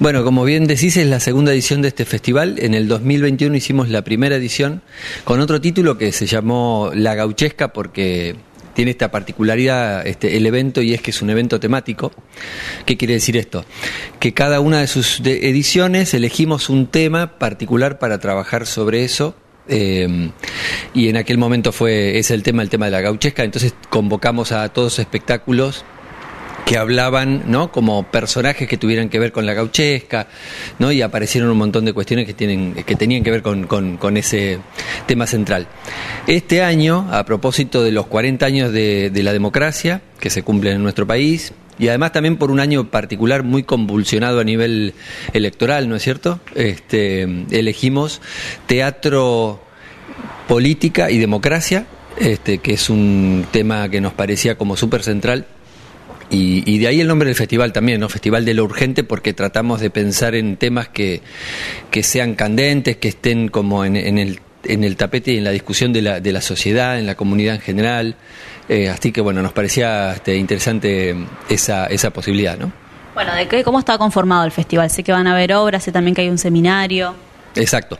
Bueno, como bien decís, es la segunda edición de este festival. En el 2021 hicimos la primera edición con otro título que se llamó La Gauchesca porque tiene esta particularidad este, el evento y es que es un evento temático. ¿Qué quiere decir esto? Que cada una de sus ediciones elegimos un tema particular para trabajar sobre eso. Eh, y en aquel momento fue ese el tema, el tema de la gauchesca. Entonces convocamos a todos espectáculos que hablaban, ¿no? Como personajes que tuvieran que ver con la gauchesca, ¿no? Y aparecieron un montón de cuestiones que tienen, que tenían que ver con, con, ese tema central. Este año, a propósito de los 40 años de, de la democracia que se cumplen en nuestro país, y además también por un año particular muy convulsionado a nivel electoral, ¿no es cierto? Este, elegimos teatro, política y democracia, este, que es un tema que nos parecía como súper central y, de ahí el nombre del festival también, ¿no? Festival de lo Urgente, porque tratamos de pensar en temas que, que sean candentes, que estén como en, el, en el tapete y en la discusión de la, de la sociedad, en la comunidad en general. Eh, así que bueno, nos parecía este, interesante esa, esa posibilidad, ¿no? Bueno, ¿de qué, cómo está conformado el festival? Sé que van a haber obras, sé también que hay un seminario. Exacto.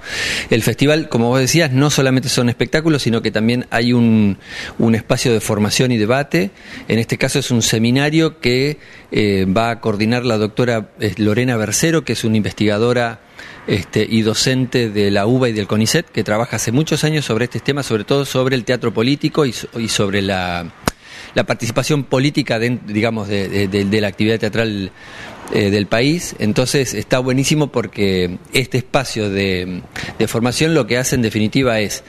El festival, como vos decías, no solamente son espectáculos, sino que también hay un, un espacio de formación y debate. En este caso es un seminario que eh, va a coordinar la doctora eh, Lorena Bercero, que es una investigadora este, y docente de la UBA y del CONICET, que trabaja hace muchos años sobre este tema, sobre todo sobre el teatro político y, y sobre la, la participación política, digamos, de, de, la actividad teatral eh, del país. Entonces está buenísimo porque este espacio de, formación lo que hace en definitiva es,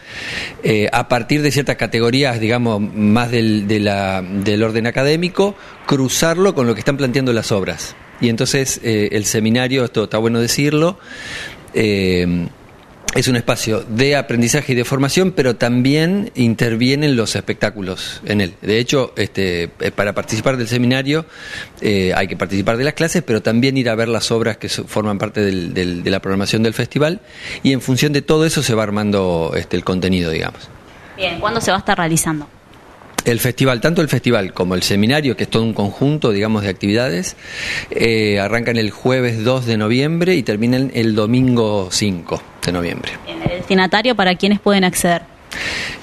eh, a partir de ciertas categorías, digamos, más del, del orden académico, cruzarlo con lo que están planteando las obras. Y entonces eh, el seminario, esto está bueno decirlo, es un espacio de aprendizaje y de formación, pero también intervienen los espectáculos en él. De hecho, este, eh, para participar del seminario eh, hay que participar de las clases, pero también ir a ver las obras que forman parte de la programación del festival y en función de todo eso se va armando este, el contenido, digamos. Bien, ¿cuándo se va a estar realizando? El festival, tanto el festival como el seminario, que es todo un conjunto, digamos, de actividades, eh, arrancan el jueves 2 de noviembre y terminan el domingo 5 de noviembre. ¿El destinatario para quienes pueden acceder?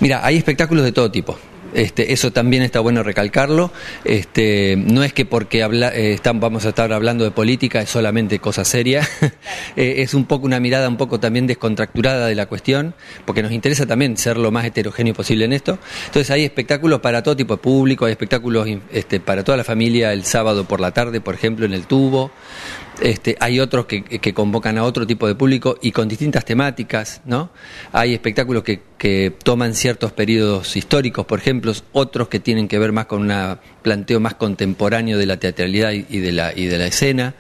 Mira, hay espectáculos de todo tipo. Este, eso también está bueno recalcarlo. Este, no es que porque habla, eh, vamos a estar hablando de política es solamente cosa seria. Eh, es un poco una mirada un poco también descontracturada de la cuestión, porque nos interesa también ser lo más heterogéneo posible en esto. Entonces hay espectáculos para todo tipo de público, hay espectáculos este, para toda la familia el sábado por la tarde, por ejemplo, en el tubo. Este, hay otros que, convocan a otro tipo de público y con distintas temáticas, ¿no? Hay espectáculos que, que toman ciertos periodos históricos, por ejemplo, otros que tienen que ver más con un planteo más contemporáneo de la teatralidad y, de la y de la escena,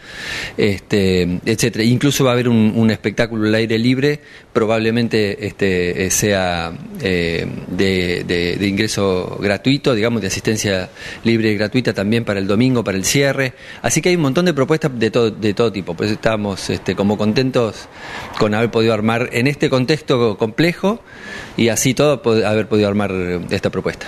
este, etcétera. Incluso va a haber un, espectáculo al aire libre, probablemente este, sea eh, de, de, ingreso gratuito, digamos, de asistencia libre y gratuita también para el domingo, para el cierre. Así que hay un montón de propuestas de todo de todo tipo. Pues estábamos este, como contentos con haber podido armar en este contexto complejo y así todo haber podido armar esta propuesta.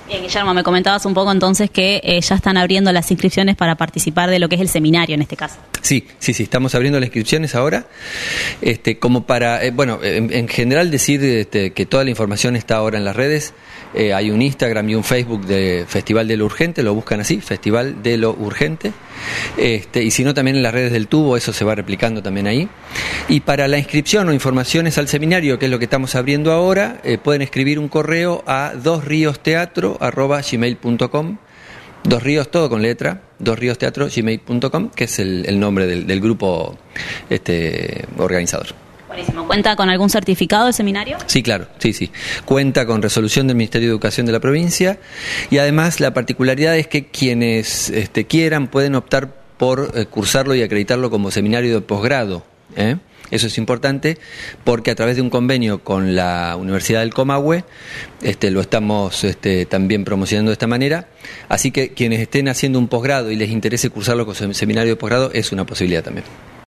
Bien, Guillermo, me comentabas un poco entonces que eh, ya están abriendo las inscripciones para participar de lo que es el seminario en este caso. Sí, sí, sí, estamos abriendo las inscripciones ahora, este, como para, eh, bueno, en, general decir este, que toda la información está ahora en las redes. Eh, hay un Instagram y un Facebook de Festival de lo Urgente, lo buscan así, Festival de lo Urgente. Este, y si no, también en las redes del tubo, eso se va replicando también ahí. Y para la inscripción o informaciones al seminario, que es lo que estamos abriendo ahora, eh, pueden escribir un correo a dosriosteatro.gmail.com Dos Ríos, todo con letra, dos ríos teatro, gmail.com, que es el, nombre del, del grupo este, organizador. Buenísimo. ¿Cuenta con algún certificado el seminario? Sí, claro, sí, sí. Cuenta con resolución del Ministerio de Educación de la provincia y además la particularidad es que quienes este, quieran pueden optar por eh, cursarlo y acreditarlo como seminario de posgrado. ¿Eh? Eso es importante porque a través de un convenio con la Universidad del Comahue este, lo estamos este, también promocionando de esta manera. Así que quienes estén haciendo un posgrado y les interese cursarlo como seminario de posgrado es una posibilidad también.